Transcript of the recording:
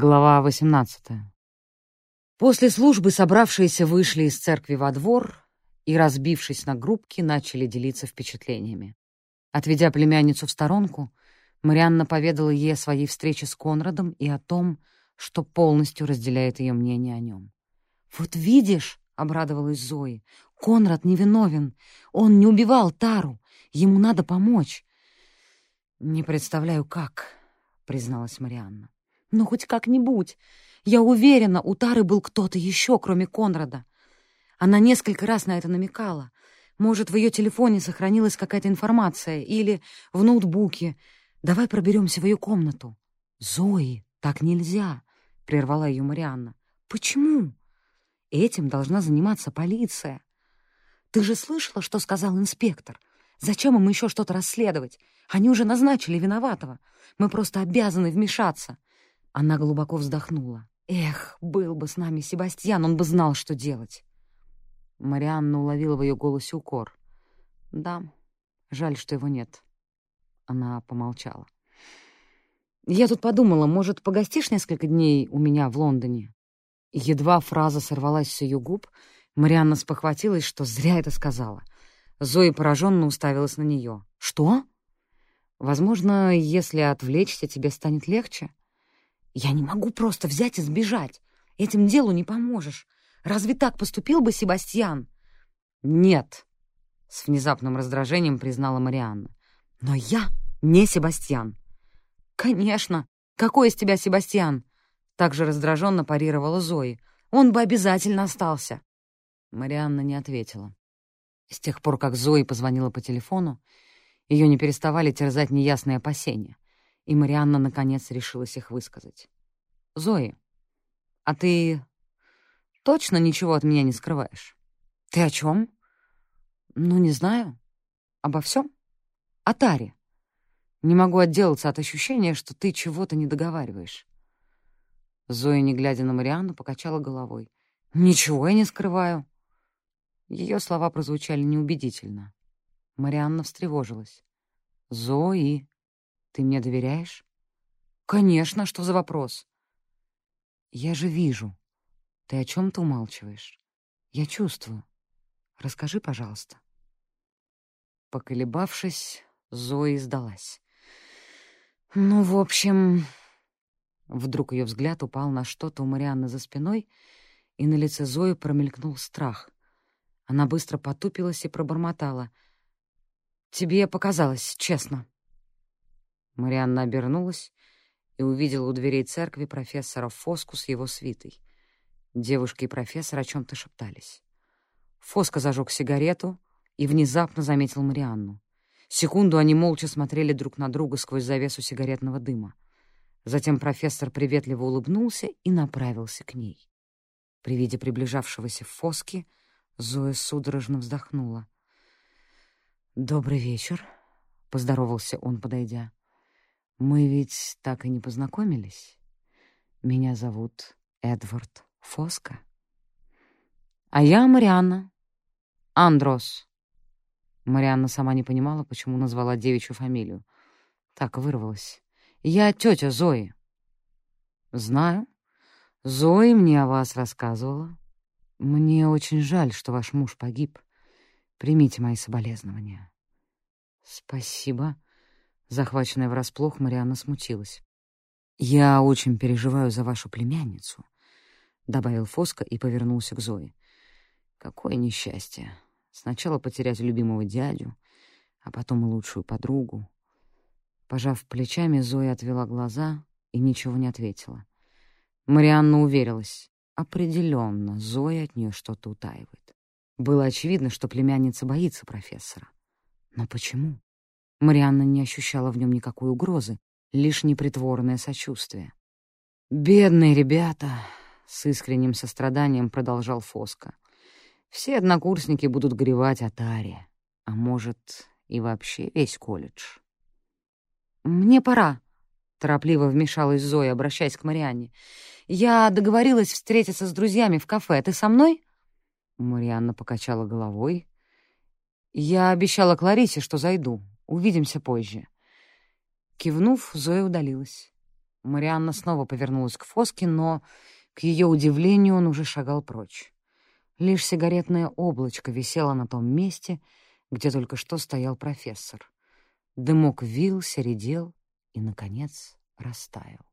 Глава 18. После службы собравшиеся вышли из церкви во двор и, разбившись на группки, начали делиться впечатлениями. Отведя племянницу в сторонку, Марианна поведала ей о своей встрече с Конрадом и о том, что полностью разделяет ее мнение о нем. «Вот видишь», — обрадовалась Зои, — «Конрад невиновен. Он не убивал Тару. Ему надо помочь». «Не представляю, как», — призналась Марианна. «Ну, хоть как-нибудь. Я уверена, у Тары был кто-то еще, кроме Конрада. Она несколько раз на это намекала. Может, в ее телефоне сохранилась какая-то информация или в ноутбуке. Давай проберемся в ее комнату». «Зои, так нельзя», — прервала ее Марианна. «Почему? Этим должна заниматься полиция. Ты же слышала, что сказал инспектор? Зачем им еще что-то расследовать? Они уже назначили виноватого. Мы просто обязаны вмешаться. Она глубоко вздохнула. «Эх, был бы с нами Себастьян, он бы знал, что делать». Марианна уловила в ее голосе укор. «Да, жаль, что его нет». Она помолчала. «Я тут подумала, может, погостишь несколько дней у меня в Лондоне?» Едва фраза сорвалась с ее губ, Марианна спохватилась, что зря это сказала. Зоя пораженно уставилась на нее. «Что?» «Возможно, если отвлечься, тебе станет легче?» Я не могу просто взять и сбежать. Этим делу не поможешь. Разве так поступил бы Себастьян? Нет, — с внезапным раздражением признала Марианна. Но я не Себастьян. Конечно. Какой из тебя Себастьян? Также раздраженно парировала Зои. Он бы обязательно остался. Марианна не ответила. С тех пор, как Зои позвонила по телефону, ее не переставали терзать неясные опасения — и Марианна, наконец, решилась их высказать. «Зои, а ты точно ничего от меня не скрываешь?» «Ты о чем? «Ну, не знаю. Обо всем? О Таре. Не могу отделаться от ощущения, что ты чего-то не договариваешь». Зоя, не глядя на Марианну, покачала головой. «Ничего я не скрываю». Ее слова прозвучали неубедительно. Марианна встревожилась. «Зои, ты мне доверяешь? Конечно, что за вопрос? Я же вижу. Ты о чем-то умалчиваешь. Я чувствую. Расскажи, пожалуйста. Поколебавшись, Зои сдалась. Ну, в общем... Вдруг ее взгляд упал на что-то у Марианны за спиной, и на лице Зои промелькнул страх. Она быстро потупилась и пробормотала. «Тебе показалось, честно». Марианна обернулась и увидела у дверей церкви профессора Фоску с его свитой. Девушка и профессор о чем-то шептались. Фоска зажег сигарету и внезапно заметил Марианну. Секунду они молча смотрели друг на друга сквозь завесу сигаретного дыма. Затем профессор приветливо улыбнулся и направился к ней. При виде приближавшегося Фоски Зоя судорожно вздохнула. «Добрый вечер», — поздоровался он, подойдя. Мы ведь так и не познакомились. Меня зовут Эдвард Фоска. А я Марианна. Андрос. Марианна сама не понимала, почему назвала девичью фамилию. Так вырвалась. Я тетя Зои. Знаю. Зои мне о вас рассказывала. Мне очень жаль, что ваш муж погиб. Примите мои соболезнования. Спасибо. Захваченная врасплох, Марианна смутилась. «Я очень переживаю за вашу племянницу», — добавил Фоско и повернулся к Зое. «Какое несчастье. Сначала потерять любимого дядю, а потом и лучшую подругу». Пожав плечами, Зоя отвела глаза и ничего не ответила. Марианна уверилась. Определенно, Зоя от нее что-то утаивает. Было очевидно, что племянница боится профессора. Но почему? Марианна не ощущала в нем никакой угрозы, лишь непритворное сочувствие. «Бедные ребята!» — с искренним состраданием продолжал Фоска. «Все однокурсники будут горевать о таре, а может, и вообще весь колледж». «Мне пора», — торопливо вмешалась Зоя, обращаясь к Марианне. «Я договорилась встретиться с друзьями в кафе. Ты со мной?» Марианна покачала головой. «Я обещала Кларисе, что зайду. Увидимся позже». Кивнув, Зоя удалилась. Марианна снова повернулась к Фоске, но, к ее удивлению, он уже шагал прочь. Лишь сигаретное облачко висело на том месте, где только что стоял профессор. Дымок вился, редел и, наконец, растаял.